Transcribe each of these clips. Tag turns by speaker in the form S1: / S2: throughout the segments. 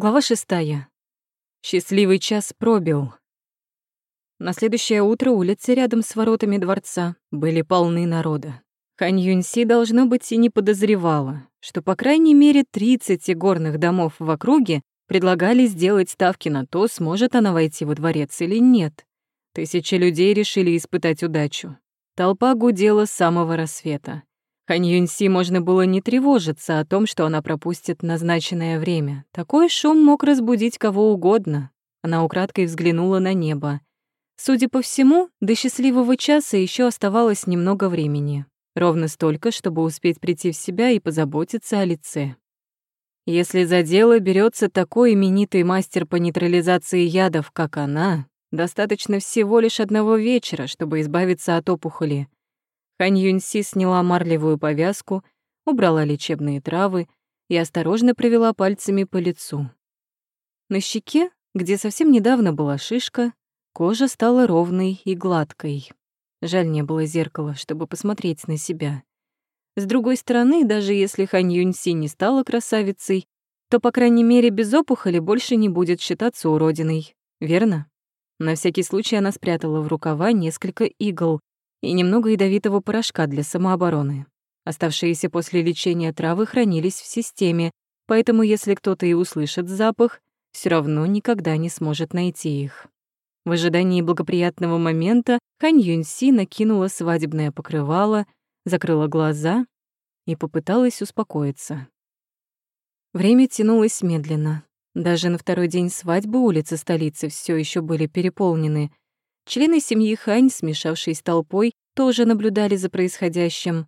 S1: Глава шестая. Счастливый час пробил. На следующее утро улицы рядом с воротами дворца были полны народа. Хань Юньси, должно быть, и не подозревала, что по крайней мере 30 игорных домов в округе предлагали сделать ставки на то, сможет она войти во дворец или нет. Тысячи людей решили испытать удачу. Толпа гудела с самого рассвета. Хань Юньси можно было не тревожиться о том, что она пропустит назначенное время. Такой шум мог разбудить кого угодно. Она украдкой взглянула на небо. Судя по всему, до счастливого часа еще оставалось немного времени. Ровно столько, чтобы успеть прийти в себя и позаботиться о лице. Если за дело берется такой именитый мастер по нейтрализации ядов, как она, достаточно всего лишь одного вечера, чтобы избавиться от опухоли — Хань Юньси сняла марлевую повязку, убрала лечебные травы и осторожно провела пальцами по лицу. На щеке, где совсем недавно была шишка, кожа стала ровной и гладкой. Жаль, не было зеркала, чтобы посмотреть на себя. С другой стороны, даже если Хань Юньси не стала красавицей, то, по крайней мере, без опухоли больше не будет считаться уродиной, верно? На всякий случай она спрятала в рукава несколько игл, и немного ядовитого порошка для самообороны. Оставшиеся после лечения травы хранились в системе, поэтому если кто-то и услышит запах, все равно никогда не сможет найти их. В ожидании благоприятного момента Хань Юньси накинула свадебное покрывало, закрыла глаза и попыталась успокоиться. Время тянулось медленно. Даже на второй день свадьбы улицы столицы все еще были переполнены — Члены семьи Хань, смешавшись толпой, тоже наблюдали за происходящим.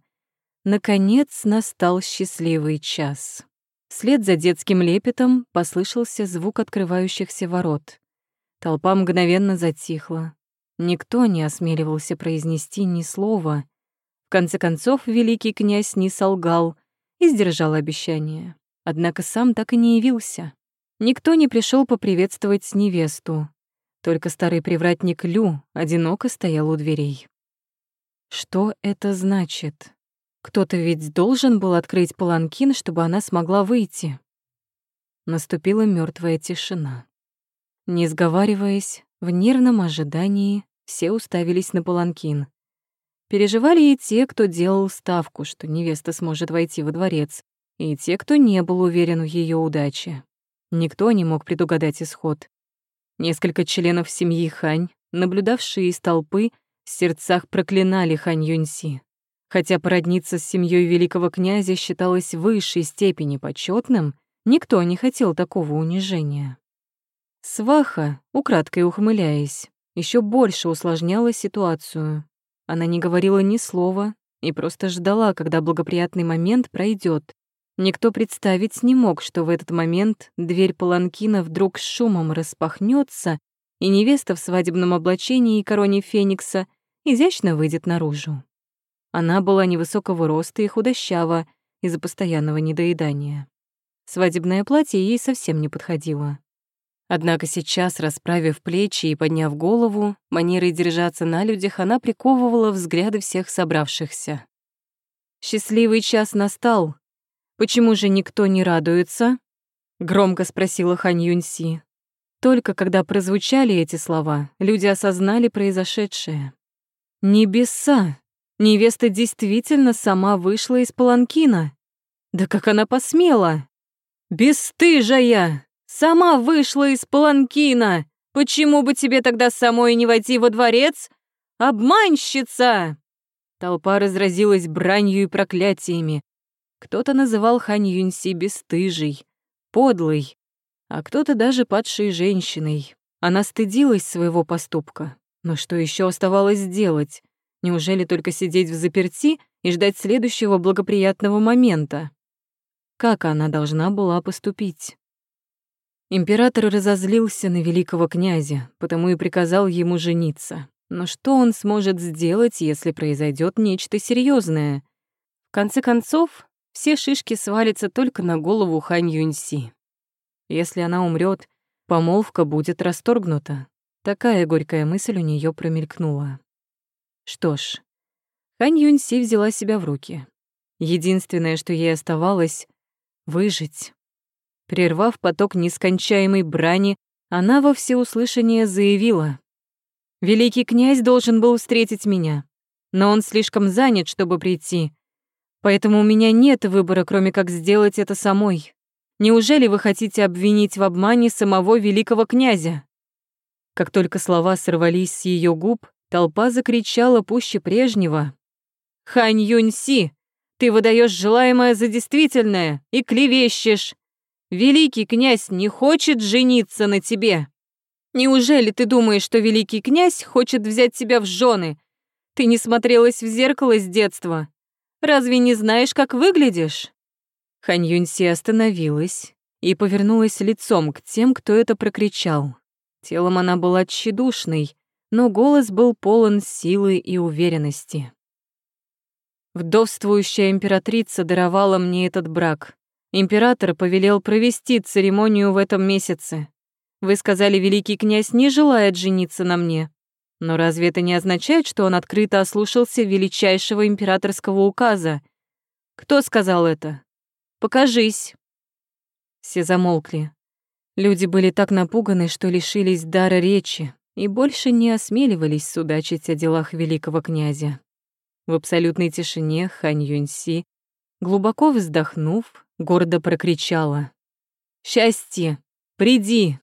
S1: Наконец настал счастливый час. Вслед за детским лепетом послышался звук открывающихся ворот. Толпа мгновенно затихла. Никто не осмеливался произнести ни слова. В конце концов, великий князь не солгал и сдержал обещание. Однако сам так и не явился. Никто не пришел поприветствовать невесту. Только старый привратник Лю одиноко стоял у дверей. Что это значит? Кто-то ведь должен был открыть паланкин, чтобы она смогла выйти. Наступила мертвая тишина. Не сговариваясь, в нервном ожидании все уставились на паланкин. Переживали и те, кто делал ставку, что невеста сможет войти во дворец, и те, кто не был уверен в ее удаче. Никто не мог предугадать исход. Несколько членов семьи Хань, наблюдавшие из толпы, в сердцах проклинали Хань Юньси. Хотя породниться с семьей великого князя считалось в высшей степени почетным, никто не хотел такого унижения. Сваха, украдкой ухмыляясь, еще больше усложняла ситуацию. Она не говорила ни слова и просто ждала, когда благоприятный момент пройдет. Никто представить не мог, что в этот момент дверь паланкина вдруг с шумом распахнется, и невеста в свадебном облачении и короне Феникса изящно выйдет наружу. Она была невысокого роста и худощава из-за постоянного недоедания. Свадебное платье ей совсем не подходило. Однако сейчас, расправив плечи и подняв голову, манерой держаться на людях, она приковывала взгляды всех собравшихся. Счастливый час настал, «Почему же никто не радуется?» — громко спросила Хань Юньси. Только когда прозвучали эти слова, люди осознали произошедшее. «Небеса! Невеста действительно сама вышла из паланкина! Да как она посмела! Бесстыжая! Сама вышла из паланкина! Почему бы тебе тогда самой не войти во дворец? Обманщица!» Толпа разразилась бранью и проклятиями. Кто-то называл Хань Юньси бесстыжей, подлой, а кто-то даже падшей женщиной. Она стыдилась своего поступка. Но что еще оставалось сделать? Неужели только сидеть в заперти и ждать следующего благоприятного момента? Как она должна была поступить? Император разозлился на великого князя, потому и приказал ему жениться. Но что он сможет сделать, если произойдет нечто серьезное? В конце концов, все шишки свалятся только на голову Хань Юньси. Если она умрет, помолвка будет расторгнута. Такая горькая мысль у нее промелькнула. Что ж, Хань Юньси взяла себя в руки. Единственное, что ей оставалось — выжить. Прервав поток нескончаемой брани, она во всеуслышание заявила. «Великий князь должен был встретить меня, но он слишком занят, чтобы прийти. Поэтому у меня нет выбора, кроме как сделать это самой. Неужели вы хотите обвинить в обмане самого великого князя?» Как только слова сорвались с ее губ, толпа закричала пуще прежнего. «Хань Юньси, ты выдаешь желаемое за действительное и клевещешь. Великий князь не хочет жениться на тебе. Неужели ты думаешь, что великий князь хочет взять тебя в жены? Ты не смотрелась в зеркало с детства. Разве не знаешь, как выглядишь?» Хань Юньси остановилась и повернулась лицом к тем, кто это прокричал. Телом она была тщедушной, но голос был полон силы и уверенности. Вдовствующая императрица даровала мне этот брак. Император повелел провести церемонию в этом месяце. Вы сказали, великий князь не желает жениться на мне. Но разве это не означает, что он открыто ослушался величайшего императорского указа? Кто сказал это? Покажись. Все замолкли. Люди были так напуганы, что лишились дара речи и больше не осмеливались судачить о делах великого князя. В абсолютной тишине Хань Юньси, глубоко вздохнув, гордо прокричала. «Счастье! Приди!»